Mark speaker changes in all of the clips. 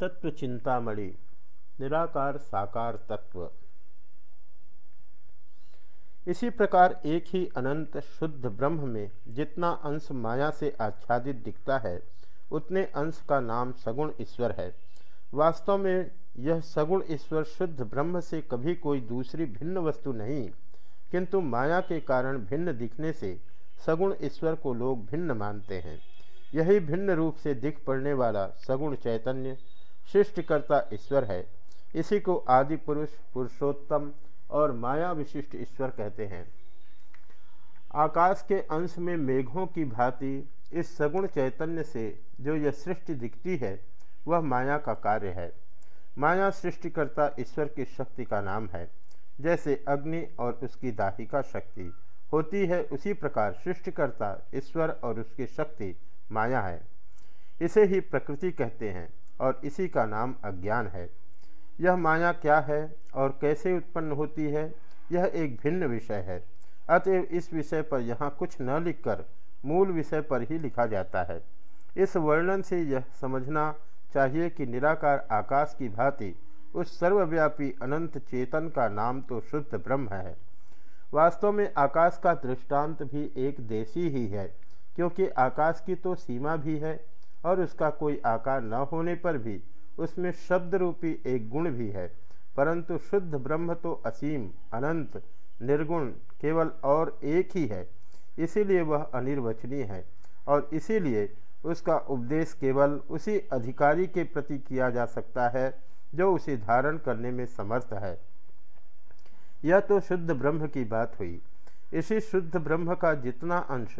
Speaker 1: तत्व चिंतामणि निराकार साकार तत्व इसी प्रकार एक ही अनंत शुद्ध ब्रह्म में जितना अंश माया से आच्छादित दिखता है, उतने अंश का नाम सगुण ईश्वर है। वास्तव में यह सगुण ईश्वर शुद्ध ब्रह्म से कभी कोई दूसरी भिन्न वस्तु नहीं, किंतु माया के कारण भिन्न दिखने से सगुण ईश्वर को लोग भिन्न मानते हैं। यही भिन्न रूप से दिख पड़ने वाला सगुण चैतन्य सृष्टिकर्ता ईश्वर है। इसी को आदि पुरुष, पुरुषोत्तम और माया विशिष्ट ईश्वर कहते हैं। आकाश के अंश में मेघों की भांति इस सगुण चैतन्य से जो यह सृष्टि दिखती है, वह माया का कार्य है। माया सृष्टिकर्ता ईश्वर की शक्ति का नाम है। जैसे अग्नि और उसकी दाहिका शक्ति होती है, उसी प्रकार सृष्टिकर्ता ईश्वर और उसकी शक्ति माया है। इसे ही प्रकृति कहते हैं। और इसी का नाम अज्ञान है। यह माया क्या है और कैसे उत्पन्न होती है, यह एक भिन्न विषय है। अतएव इस विषय पर यहाँ कुछ न लिखकर मूल विषय पर ही लिखा जाता है। इस वर्णन से यह समझना चाहिए कि निराकार आकाश की भांति उस सर्वव्यापी अनंत चेतन का नाम तो शुद्ध ब्रह्म है। वास्तव में आकाश का दृष्टांत भी एक देशी ही है, क्योंकि आकाश की तो सीमा भी है और उसका कोई आकार न होने पर भी उसमें शब्द रूपी एक गुण भी है। परंतु शुद्ध ब्रह्म तो असीम, अनंत, निर्गुण केवल और एक ही है। इसीलिए वह अनिर्वचनीय है और इसीलिए उसका उपदेश केवल उसी अधिकारी के प्रति किया जा सकता है जो उसे धारण करने में समर्थ है। यह तो शुद्ध ब्रह्म की बात हुई। इसी शुद्ध ब्रह्म का जितना अंश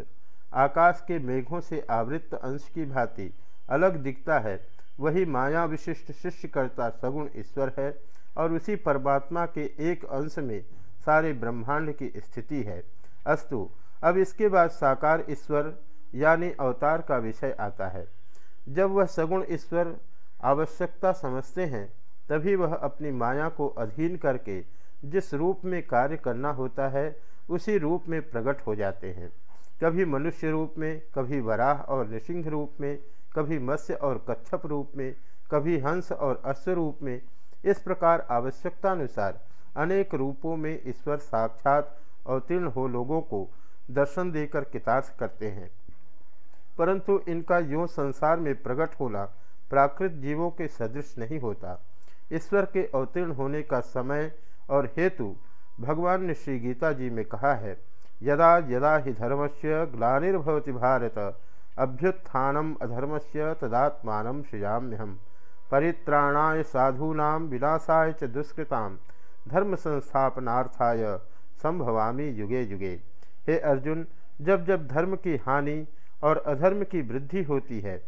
Speaker 1: आकाश के मेघों से आवृत्त अंश की भांति अलग दिखता है। वही माया विशिष्ट शिष्यकर्ता सगुण ईश्वर है और उसी परमात्मा के एक अंश में सारे ब्रह्मांड की स्थिति है। अस्तु, अब इसके बाद साकार ईश्वर, यानी अवतार का विषय आता है। जब वह सगुण ईश्वर आवश्यकता समझते हैं, तभी वह अपनी माया को अधीन करके जिस रूप में कार्य करना होता है, उसी रूप में प्रकट हो जाते हैं। कभी मनुष्य रूप में, कभी वराह और नृसिंह रूप में, कभी मत्स्य और कच्छप रूप में, कभी हंस और अश्व रूप में। इस प्रकार आवश्यकतानुसार अनेक रूपों में ईश्वर साक्षात अवतीर्ण हो लोगों को दर्शन देकर कितार्थ करते हैं। परंतु इनका यों संसार में प्रकट होना प्राकृत जीवों के सदृश नहीं होता। ईश्वर के अवतीर्ण होने का समय और हेतु भगवान ने श्री गीता जी में कहा है यदा यदा ही धर्मस्य ग्लानिर्भवति भारत, अभ्युत्थानम अधर्मस्य तदात्मान सृजाम्यहम परित्राणाय साधूना विनाशाय च दुष्कृता धर्म संस्थापनार्थाय संभवामी युगे युगे। हे अर्जुन, जब जब धर्म की हानि और अधर्म की वृद्धि होती है,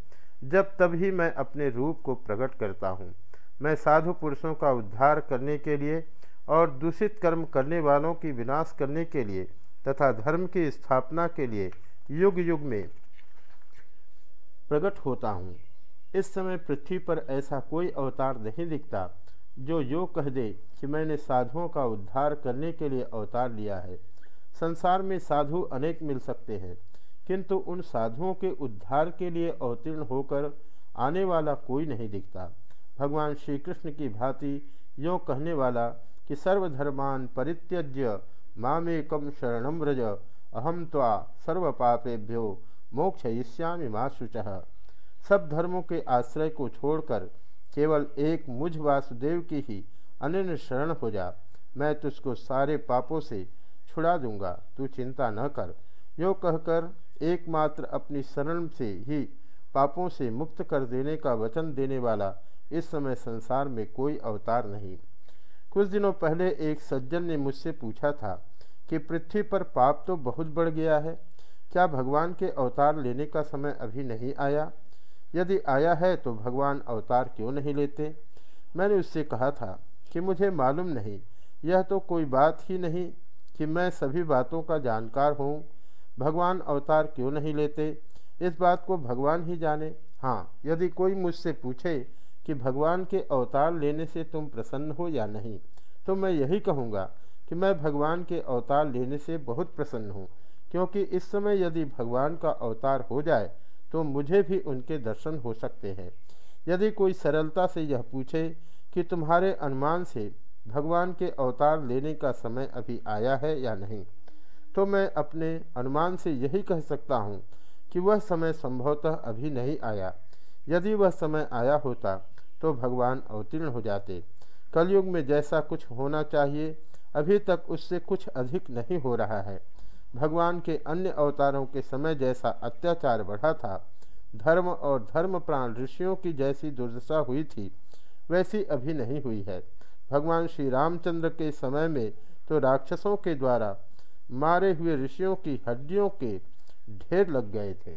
Speaker 1: जब तभी मैं अपने रूप को प्रकट करता हूँ। मैं साधु पुरुषों का उद्धार करने के लिए और दूषित कर्म करने वालों की विनाश करने के लिए तथा धर्म की स्थापना के लिए युग युग में प्रकट होता हूँ। इस समय पृथ्वी पर ऐसा कोई अवतार नहीं दिखता जो यो कह दे कि मैंने साधुओं का उद्धार करने के लिए अवतार लिया है। संसार में साधु अनेक मिल सकते हैं, किंतु उन साधुओं के उद्धार के लिए अवतीर्ण होकर आने वाला कोई नहीं दिखता। भगवान श्री कृष्ण की भांति यो कहने वाला कि सर्वधर्मान परित्यज्य मामेकम शरणम व्रज। अहम त्वा सर्व पापेभ्यो मोक्ष यश्यामी माँ शुच। सब धर्मों के आश्रय को छोड़कर केवल एक मुझ वासुदेव की ही अनन्य शरण हो जा। मैं तुझको सारे पापों से छुड़ा दूँगा। तू चिंता न कर। यो कहकर एकमात्र अपनी शरण से ही पापों से मुक्त कर देने का वचन देने वाला इस समय संसार में कोई अवतार नहीं। कुछ दिनों पहले एक सज्जन ने मुझसे पूछा था कि पृथ्वी पर पाप तो बहुत बढ़ गया है, क्या भगवान के अवतार लेने का समय अभी नहीं आया? यदि आया है तो भगवान अवतार क्यों नहीं लेते? मैंने उससे कहा था कि मुझे मालूम नहीं, यह तो कोई बात ही नहीं कि मैं सभी बातों का जानकार हूँ। भगवान अवतार क्यों नहीं लेते? इस बात को भगवान ही जाने। हाँ यदि कोई मुझसे पूछे कि भगवान के अवतार लेने से तुम प्रसन्न हो या नहीं। तो मैं यही कहूँगा कि मैं भगवान के अवतार लेने से बहुत प्रसन्न हूँ, क्योंकि इस समय यदि भगवान का अवतार हो जाए तो मुझे भी उनके दर्शन हो सकते हैं। यदि कोई सरलता से यह पूछे कि तुम्हारे अनुमान से भगवान के अवतार लेने का समय अभी आया है या नहीं तो मैं अपने अनुमान से यही कह सकता हूँ कि वह समय संभवतः अभी नहीं आया। यदि वह समय आया होता तो भगवान अवतीर्ण हो जाते। कलयुग में जैसा कुछ होना चाहिए, अभी तक उससे कुछ अधिक नहीं हो रहा है। भगवान के अन्य अवतारों के समय जैसा अत्याचार बढ़ा था। धर्म और धर्म प्राण ऋषियों की जैसी दुर्दशा हुई थी, वैसी अभी नहीं हुई है। भगवान श्री रामचंद्र के समय में तो राक्षसों के द्वारा मारे हुए ऋषियों की हड्डियों के ढेर लग गए थे।